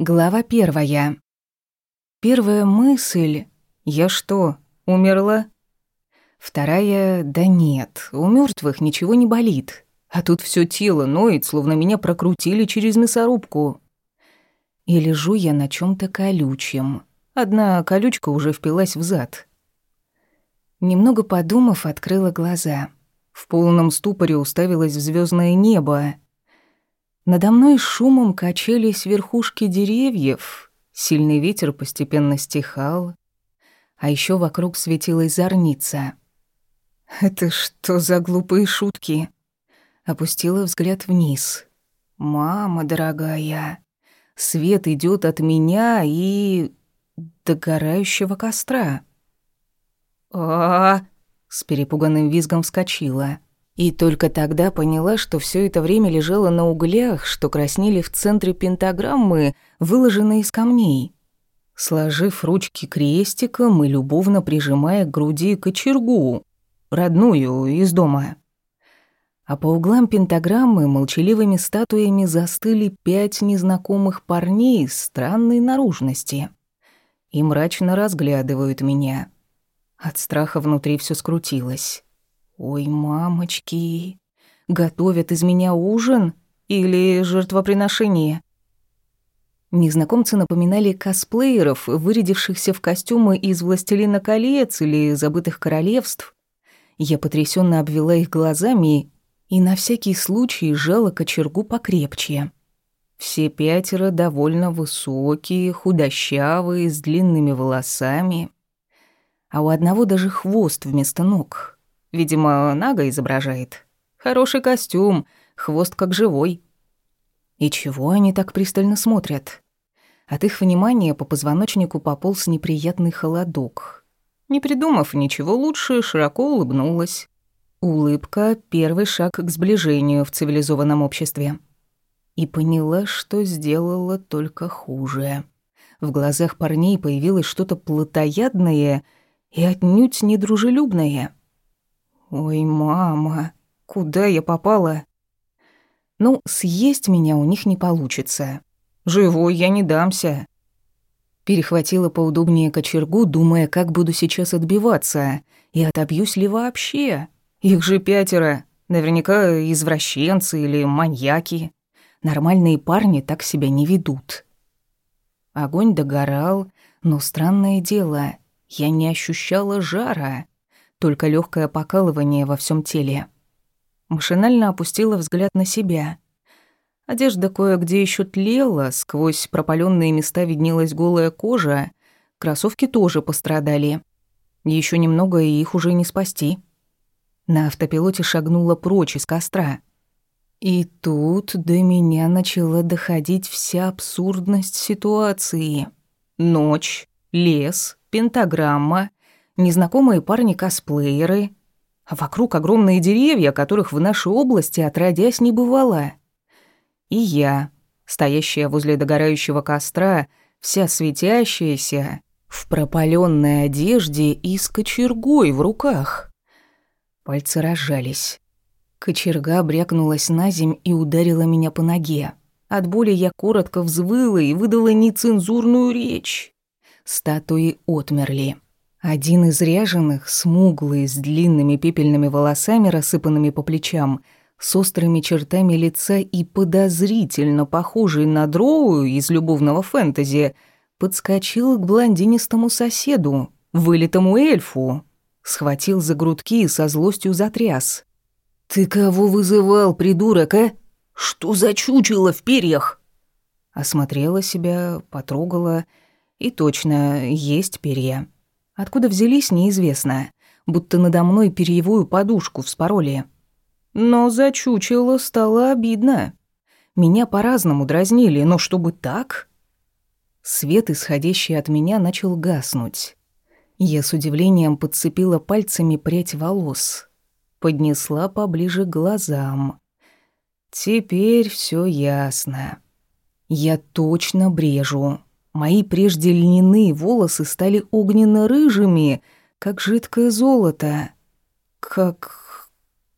Глава первая. Первая мысль «Я что, умерла?» Вторая «Да нет, у мертвых ничего не болит, а тут все тело ноет, словно меня прокрутили через мясорубку». И лежу я на чем то колючем. Одна колючка уже впилась в зад. Немного подумав, открыла глаза. В полном ступоре уставилась в звездное небо — надо мной шумом качались верхушки деревьев, сильный ветер постепенно стихал, а еще вокруг светилась зорница. «Это что за глупые шутки?» Опустила взгляд вниз. «Мама дорогая, свет идет от меня и... догорающего костра». А, -а, -а, с перепуганным визгом вскочила. И только тогда поняла, что все это время лежала на углях, что краснели в центре пентаграммы, выложенной из камней. Сложив ручки крестиком и любовно прижимая к груди кочергу, родную из дома. А по углам пентаграммы молчаливыми статуями застыли пять незнакомых парней странной наружности. И мрачно разглядывают меня. От страха внутри все скрутилось. Ой, мамочки, готовят из меня ужин или жертвоприношение? Незнакомцы напоминали косплееров, вырядившихся в костюмы из «Властелина колец» или «Забытых королевств». Я потрясенно обвела их глазами и на всякий случай сжала кочергу покрепче. Все пятеро довольно высокие, худощавые, с длинными волосами, а у одного даже хвост вместо ног — Видимо, Нага изображает. Хороший костюм, хвост как живой. И чего они так пристально смотрят? От их внимания по позвоночнику пополз неприятный холодок. Не придумав ничего лучше, широко улыбнулась. Улыбка — первый шаг к сближению в цивилизованном обществе. И поняла, что сделала только хуже. В глазах парней появилось что-то плотоядное и отнюдь недружелюбное — Ой, мама, куда я попала? Ну, съесть меня у них не получится. Живой я не дамся. Перехватила поудобнее кочергу, думая, как буду сейчас отбиваться, и отобьюсь ли вообще. Их же пятеро, наверняка извращенцы или маньяки. Нормальные парни так себя не ведут. Огонь догорал, но странное дело, я не ощущала жара только легкое покалывание во всем теле. Машинально опустила взгляд на себя. Одежда кое-где еще тлела, сквозь пропаленные места виднелась голая кожа, кроссовки тоже пострадали. Еще немного, и их уже не спасти. На автопилоте шагнула прочь из костра. И тут до меня начала доходить вся абсурдность ситуации. Ночь, лес, пентаграмма, незнакомые парни-косплееры, а вокруг огромные деревья, которых в нашей области отродясь не бывало. И я, стоящая возле догорающего костра, вся светящаяся, в пропаленной одежде и с кочергой в руках. Пальцы разжались. Кочерга брякнулась на земь и ударила меня по ноге. От боли я коротко взвыла и выдала нецензурную речь. Статуи отмерли. Один из ряженых, смуглый, с длинными пепельными волосами, рассыпанными по плечам, с острыми чертами лица и подозрительно похожий на дроу из любовного фэнтези, подскочил к блондинистому соседу, вылитому эльфу, схватил за грудки и со злостью затряс. «Ты кого вызывал, придурок, а? Что за чучело в перьях?» Осмотрела себя, потрогала, и точно, есть перья. Откуда взялись, неизвестно. Будто надо мной перьевую подушку вспороли. Но за чучело стало обидно. Меня по-разному дразнили, но чтобы так... Свет, исходящий от меня, начал гаснуть. Я с удивлением подцепила пальцами прядь волос. Поднесла поближе к глазам. Теперь все ясно. Я точно брежу. Мои прежде льняные волосы стали огненно-рыжими, как жидкое золото. Как...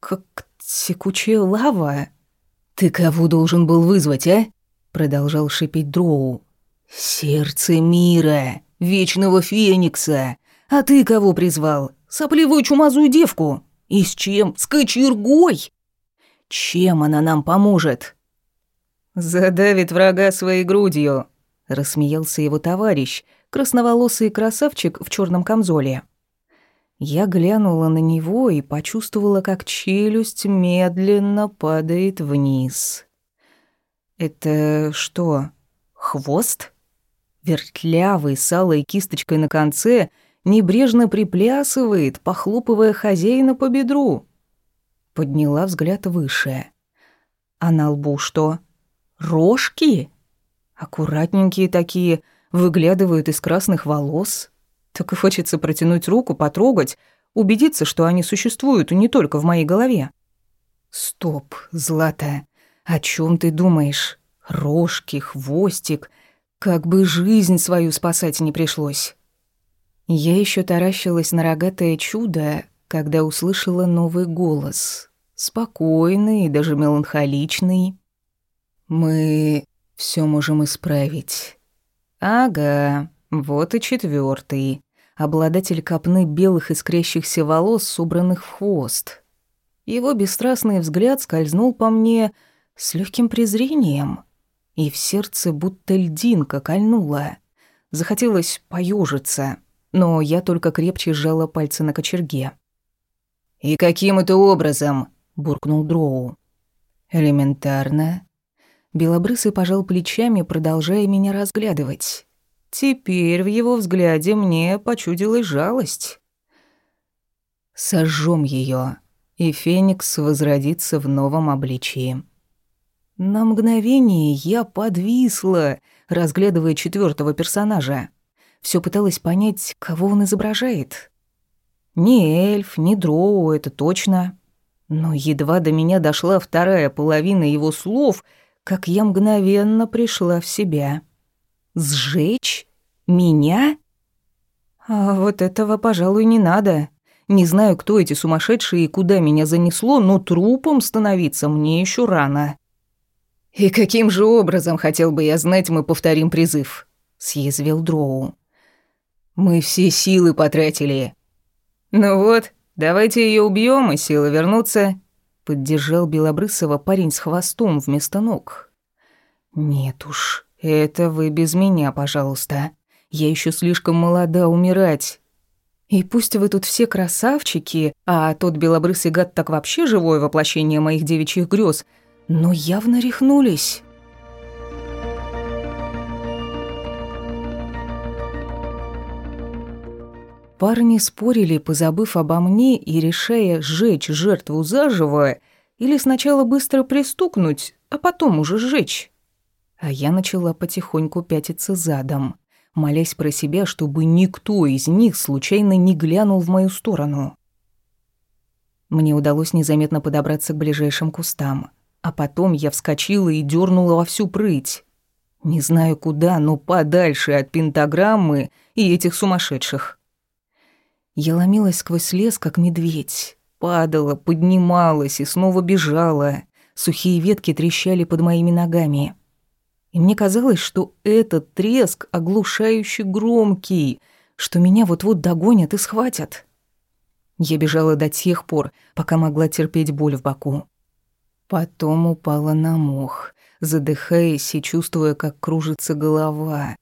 как текучая лава. «Ты кого должен был вызвать, а?» Продолжал шипеть Дроу. «Сердце мира, вечного феникса! А ты кого призвал? Сопливую чумазую девку? И с чем? С кочергой? Чем она нам поможет?» «Задавит врага своей грудью», — рассмеялся его товарищ, красноволосый красавчик в черном камзоле. Я глянула на него и почувствовала, как челюсть медленно падает вниз. «Это что, хвост?» Вертлявый, с алой кисточкой на конце, небрежно приплясывает, похлопывая хозяина по бедру. Подняла взгляд выше. А на лбу что? Рожки? Аккуратненькие такие, выглядывают из красных волос. Так и хочется протянуть руку, потрогать, убедиться, что они существуют не только в моей голове. Стоп, Злата, о чем ты думаешь? Рожки, хвостик, как бы жизнь свою спасать не пришлось. Я еще таращилась на рогатое чудо, когда услышала новый голос. Спокойный и даже меланхоличный. «Мы все можем исправить». «Ага, вот и четвертый, обладатель копны белых искрящихся волос, собранных в хвост. Его бесстрастный взгляд скользнул по мне с легким презрением, и в сердце будто льдинка кольнула. Захотелось поежиться, но я только крепче сжала пальцы на кочерге. «И каким это образом?» — буркнул Дроу. «Элементарно». Белобрысый пожал плечами, продолжая меня разглядывать. Теперь в его взгляде мне почудилась жалость. Сожжем ее, и Феникс возродится в новом обличии. На мгновение я подвисла, разглядывая четвертого персонажа. Все пыталась понять, кого он изображает. Не эльф, не дроу, это точно. Но едва до меня дошла вторая половина его слов, как я мгновенно пришла в себя. Сжечь? Меня? А вот этого, пожалуй, не надо. Не знаю, кто эти сумасшедшие и куда меня занесло, но трупом становиться мне еще рано. «И каким же образом, хотел бы я знать, мы повторим призыв?» — съязвил Дроу. «Мы все силы потратили». «Ну вот, давайте ее убьем, и силы вернутся», — поддержал Белобрысова парень с хвостом вместо ног. «Нет уж, «Это вы без меня, пожалуйста. Я еще слишком молода умирать. И пусть вы тут все красавчики, а тот белобрысый гад так вообще живое воплощение моих девичьих грез, но явно рехнулись». Парни спорили, позабыв обо мне и решая сжечь жертву заживо или сначала быстро пристукнуть, а потом уже сжечь. А я начала потихоньку пятиться задом, молясь про себя, чтобы никто из них случайно не глянул в мою сторону. Мне удалось незаметно подобраться к ближайшим кустам, а потом я вскочила и дернула во всю прыть. Не знаю куда, но подальше от пентаграммы и этих сумасшедших. Я ломилась сквозь лес, как медведь. Падала, поднималась и снова бежала. Сухие ветки трещали под моими ногами. И мне казалось, что этот треск оглушающе громкий, что меня вот-вот догонят и схватят. Я бежала до тех пор, пока могла терпеть боль в боку. Потом упала на мох, задыхаясь и чувствуя, как кружится голова,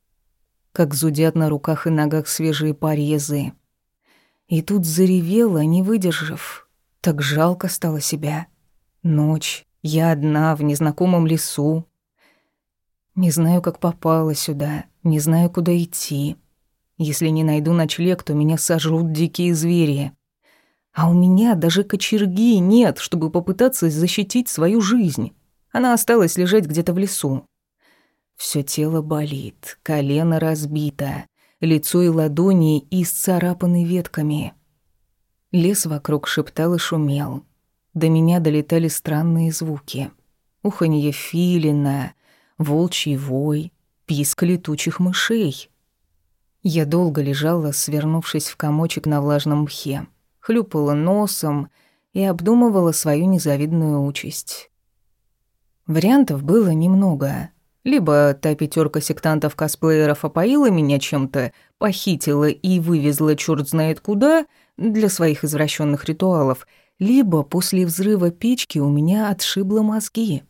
как зудят на руках и ногах свежие порезы. И тут заревела, не выдержав. Так жалко стало себя. Ночь, я одна в незнакомом лесу, не знаю, как попала сюда, не знаю, куда идти. Если не найду ночлег, то меня сожрут дикие звери. А у меня даже кочерги нет, чтобы попытаться защитить свою жизнь. Она осталась лежать где-то в лесу. Всё тело болит, колено разбито, лицо и ладони исцарапаны ветками. Лес вокруг шептал и шумел. До меня долетали странные звуки. Уханье филина, волчий вой, писк летучих мышей. Я долго лежала, свернувшись в комочек на влажном мхе, хлюпала носом и обдумывала свою незавидную участь. Вариантов было немного. Либо та пятерка сектантов-косплееров опоила меня чем-то, похитила и вывезла черт знает куда для своих извращенных ритуалов, либо после взрыва печки у меня отшибло мозги.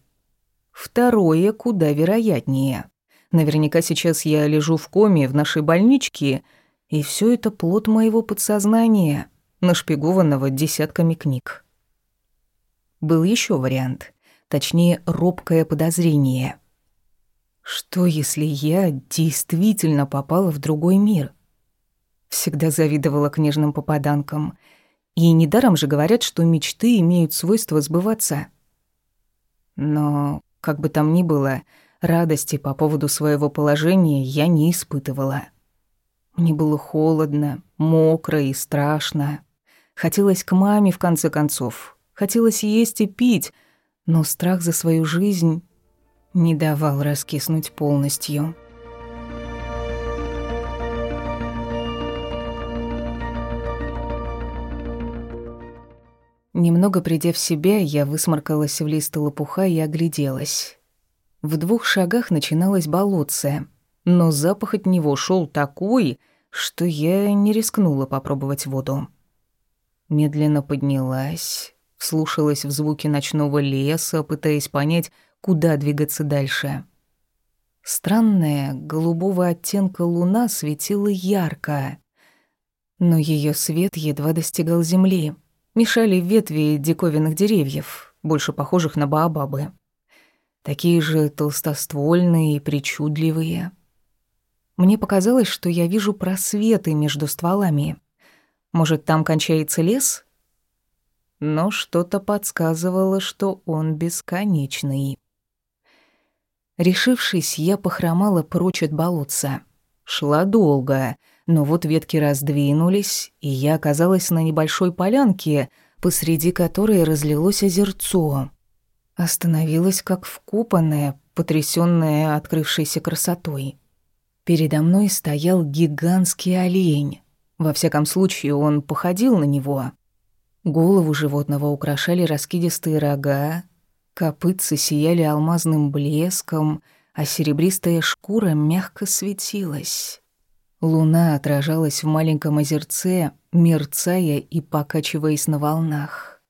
Второе куда вероятнее. Наверняка сейчас я лежу в коме в нашей больничке, и все это плод моего подсознания, нашпигованного десятками книг. Был еще вариант, точнее, робкое подозрение. Что, если я действительно попала в другой мир? Всегда завидовала книжным попаданкам. И недаром же говорят, что мечты имеют свойство сбываться. Но, как бы там ни было, радости по поводу своего положения я не испытывала. Мне было холодно, мокро и страшно. Хотелось к маме, в конце концов. Хотелось есть и пить, но страх за свою жизнь не давал раскиснуть полностью. Немного придя в себя, я высморкалась в лист лопуха и огляделась. В двух шагах начиналось болотце, но запах от него шел такой, что я не рискнула попробовать воду. Медленно поднялась, вслушалась в звуки ночного леса, пытаясь понять, куда двигаться дальше. Странная, голубого оттенка луна светила ярко, но ее свет едва достигал земли. Мешали ветви диковинных деревьев, больше похожих на баобабы. Такие же толстоствольные и причудливые. Мне показалось, что я вижу просветы между стволами. Может, там кончается лес? Но что-то подсказывало, что он бесконечный. Решившись, я похромала прочь от болотца. Шла долго, но вот ветки раздвинулись, и я оказалась на небольшой полянке, посреди которой разлилось озерцо. Остановилась как вкопанная, потрясённая открывшейся красотой. Передо мной стоял гигантский олень. Во всяком случае, он походил на него. Голову животного украшали раскидистые рога, Копытцы сияли алмазным блеском, а серебристая шкура мягко светилась. Луна отражалась в маленьком озерце, мерцая и покачиваясь на волнах.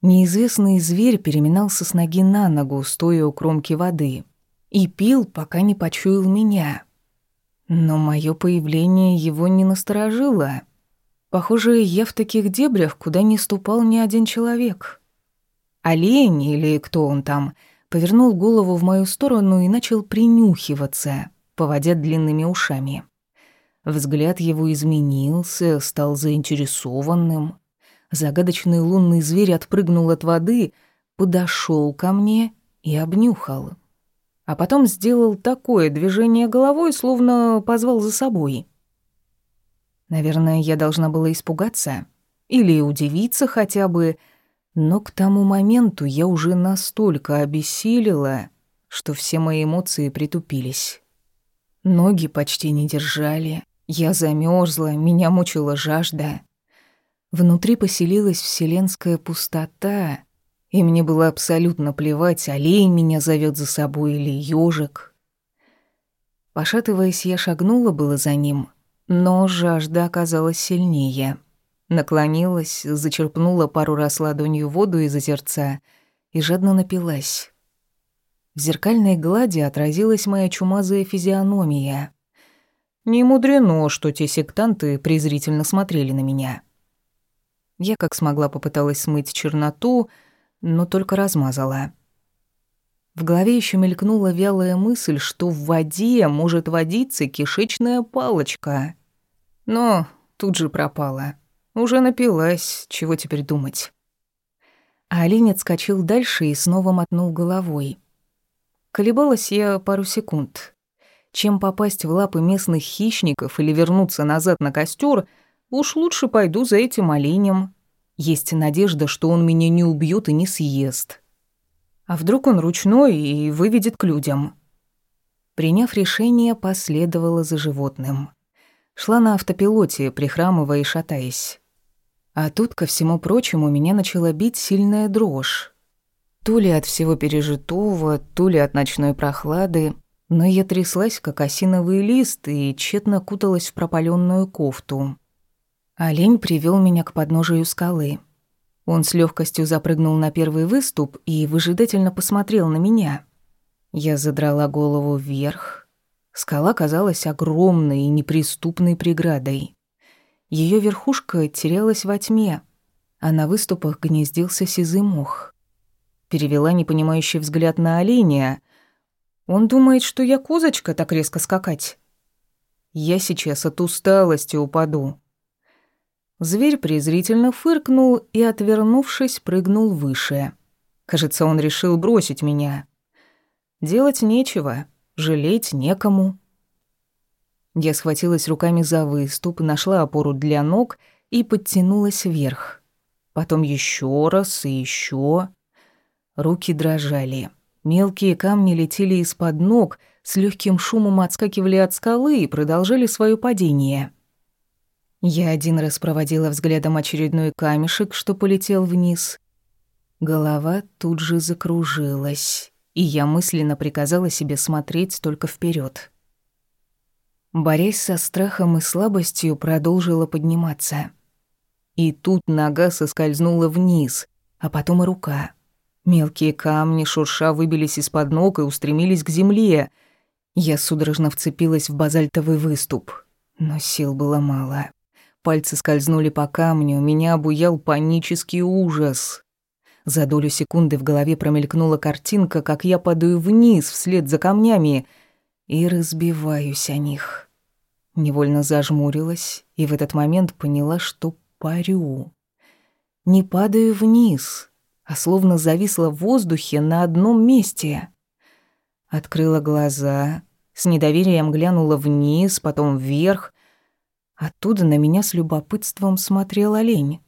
Неизвестный зверь переминался с ноги на ногу, стоя у кромки воды, и пил, пока не почуял меня. Но мое появление его не насторожило. Похоже, я в таких дебрях, куда не ступал ни один человек. Олень или кто он там повернул голову в мою сторону и начал принюхиваться, поводя длинными ушами. Взгляд его изменился, стал заинтересованным. Загадочный лунный зверь отпрыгнул от воды, подошел ко мне и обнюхал. А потом сделал такое движение головой, словно позвал за собой. Наверное, я должна была испугаться или удивиться хотя бы, но к тому моменту я уже настолько обессилила, что все мои эмоции притупились. Ноги почти не держали, я замерзла, меня мучила жажда. Внутри поселилась вселенская пустота, и мне было абсолютно плевать, олень меня зовет за собой или ежик. Пошатываясь, я шагнула было за ним, но жажда оказалась сильнее — Наклонилась, зачерпнула пару раз ладонью воду из озерца и жадно напилась. В зеркальной глади отразилась моя чумазая физиономия. Не мудрено, что те сектанты презрительно смотрели на меня. Я как смогла попыталась смыть черноту, но только размазала. В голове еще мелькнула вялая мысль, что в воде может водиться кишечная палочка. Но тут же пропала. Уже напилась, чего теперь думать? А олень отскочил дальше и снова мотнул головой. Колебалась я пару секунд. Чем попасть в лапы местных хищников или вернуться назад на костер, уж лучше пойду за этим оленем. Есть надежда, что он меня не убьет и не съест. А вдруг он ручной и выведет к людям? Приняв решение, последовала за животным. Шла на автопилоте, прихрамывая и шатаясь. А тут, ко всему прочему, меня начала бить сильная дрожь. То ли от всего пережитого, то ли от ночной прохлады, но я тряслась, как осиновый лист, и тщетно куталась в пропаленную кофту. Олень привел меня к подножию скалы. Он с легкостью запрыгнул на первый выступ и выжидательно посмотрел на меня. Я задрала голову вверх. Скала казалась огромной и неприступной преградой. Ее верхушка терялась во тьме, а на выступах гнездился сизый мох. Перевела непонимающий взгляд на оленя. Он думает, что я козочка так резко скакать. Я сейчас от усталости упаду. Зверь презрительно фыркнул и, отвернувшись, прыгнул выше. Кажется, он решил бросить меня. Делать нечего, жалеть некому. Я схватилась руками за выступ, нашла опору для ног и подтянулась вверх. Потом еще раз и еще. Руки дрожали. Мелкие камни летели из-под ног, с легким шумом отскакивали от скалы и продолжали свое падение. Я один раз проводила взглядом очередной камешек, что полетел вниз. Голова тут же закружилась, и я мысленно приказала себе смотреть только вперед. Борясь со страхом и слабостью, продолжила подниматься. И тут нога соскользнула вниз, а потом и рука. Мелкие камни, шурша, выбились из-под ног и устремились к земле. Я судорожно вцепилась в базальтовый выступ, но сил было мало. Пальцы скользнули по камню, меня обуял панический ужас. За долю секунды в голове промелькнула картинка, как я падаю вниз вслед за камнями — и разбиваюсь о них. Невольно зажмурилась и в этот момент поняла, что парю. Не падаю вниз, а словно зависла в воздухе на одном месте. Открыла глаза, с недоверием глянула вниз, потом вверх. Оттуда на меня с любопытством смотрел олень.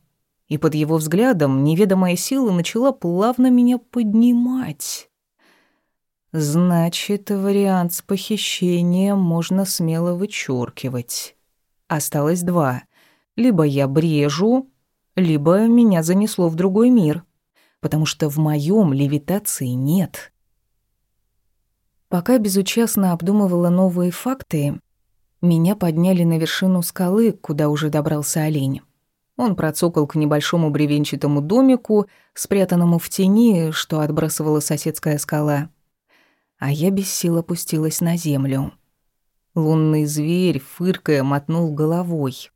И под его взглядом неведомая сила начала плавно меня поднимать. Значит, вариант с похищением можно смело вычеркивать. Осталось два. Либо я брежу, либо меня занесло в другой мир, потому что в моем левитации нет. Пока безучастно обдумывала новые факты, меня подняли на вершину скалы, куда уже добрался олень. Он процокал к небольшому бревенчатому домику, спрятанному в тени, что отбрасывала соседская скала а я без сил опустилась на землю. Лунный зверь, фыркая, мотнул головой.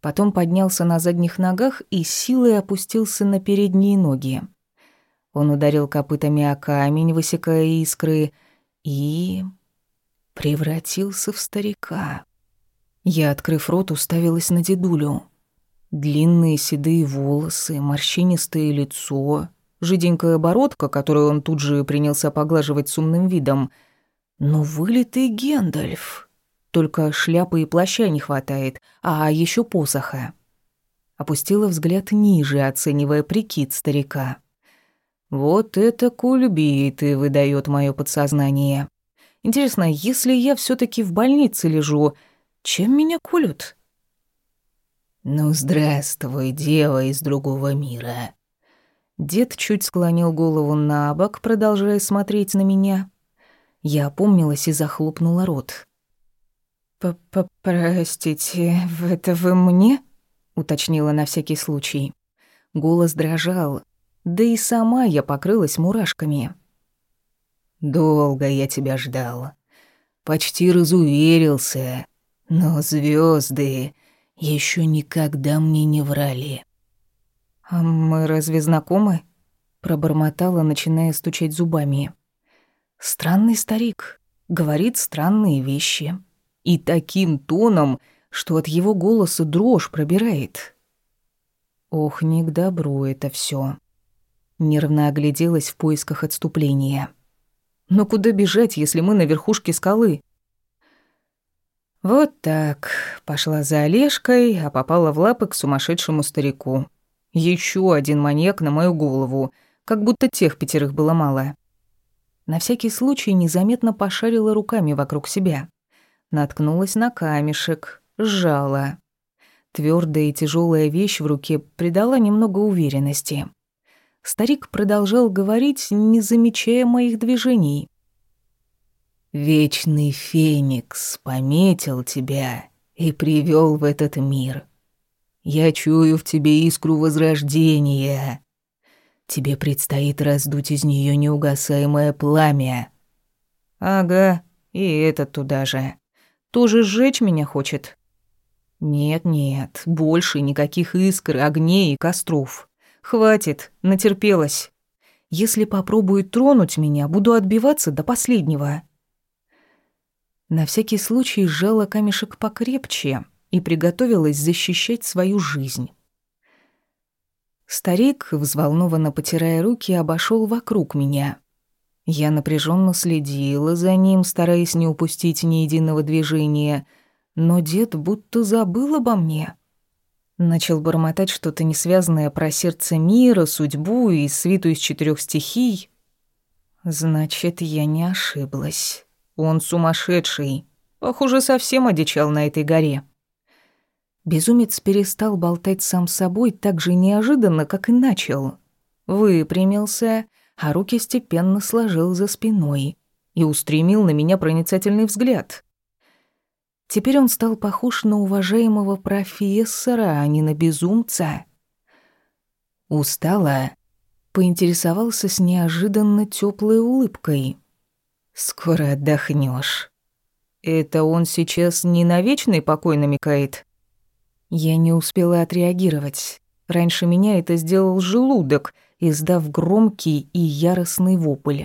Потом поднялся на задних ногах и силой опустился на передние ноги. Он ударил копытами о камень, высекая искры, и... превратился в старика. Я, открыв рот, уставилась на дедулю. Длинные седые волосы, морщинистое лицо, жиденькая бородка, которую он тут же принялся поглаживать с умным видом. Но вылитый Гендальф. Только шляпы и плаща не хватает, а еще посоха. Опустила взгляд ниже, оценивая прикид старика. Вот это кульбит и выдает мое подсознание. Интересно, если я все таки в больнице лежу, чем меня колют? «Ну, здравствуй, дева из другого мира», Дед чуть склонил голову на бок, продолжая смотреть на меня. Я опомнилась и захлопнула рот. П -п «Простите, это вы мне?» — уточнила на всякий случай. Голос дрожал, да и сама я покрылась мурашками. «Долго я тебя ждал. Почти разуверился. Но звезды еще никогда мне не врали». «А мы разве знакомы?» Пробормотала, начиная стучать зубами. «Странный старик. Говорит странные вещи. И таким тоном, что от его голоса дрожь пробирает». Ох, не к добру это все. Нервно огляделась в поисках отступления. Но куда бежать, если мы на верхушке скалы? Вот так. Пошла за Олежкой, а попала в лапы к сумасшедшему старику. Еще один маньяк на мою голову, как будто тех пятерых было мало. На всякий случай незаметно пошарила руками вокруг себя. Наткнулась на камешек, сжала. Твердая и тяжелая вещь в руке придала немного уверенности. Старик продолжал говорить, не замечая моих движений. «Вечный Феникс пометил тебя и привел в этот мир. Я чую в тебе искру возрождения. Тебе предстоит раздуть из нее неугасаемое пламя». «Ага, и этот туда же. Тоже сжечь меня хочет?» «Нет-нет, больше никаких искр, огней и костров. Хватит, натерпелась. Если попробует тронуть меня, буду отбиваться до последнего. На всякий случай сжала камешек покрепче и приготовилась защищать свою жизнь. Старик, взволнованно потирая руки, обошел вокруг меня. Я напряженно следила за ним, стараясь не упустить ни единого движения, но дед будто забыл обо мне. Начал бормотать что-то несвязанное про сердце мира, судьбу и свиту из четырех стихий. Значит, я не ошиблась. Он сумасшедший. Похоже, совсем одичал на этой горе. Безумец перестал болтать сам собой так же неожиданно, как и начал. Выпрямился, а руки степенно сложил за спиной и устремил на меня проницательный взгляд. Теперь он стал похож на уважаемого профессора, а не на безумца. Устала, поинтересовался с неожиданно теплой улыбкой. «Скоро отдохнешь. Это он сейчас не на вечный покой намекает?» Я не успела отреагировать. Раньше меня это сделал желудок, издав громкий и яростный вопль.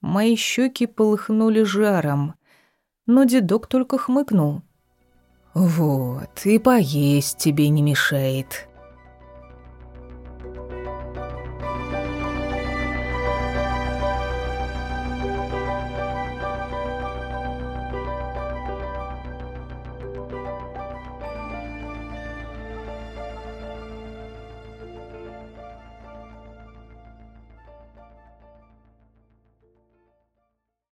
Мои щеки полыхнули жаром но дедок только хмыкнул. «Вот, и поесть тебе не мешает.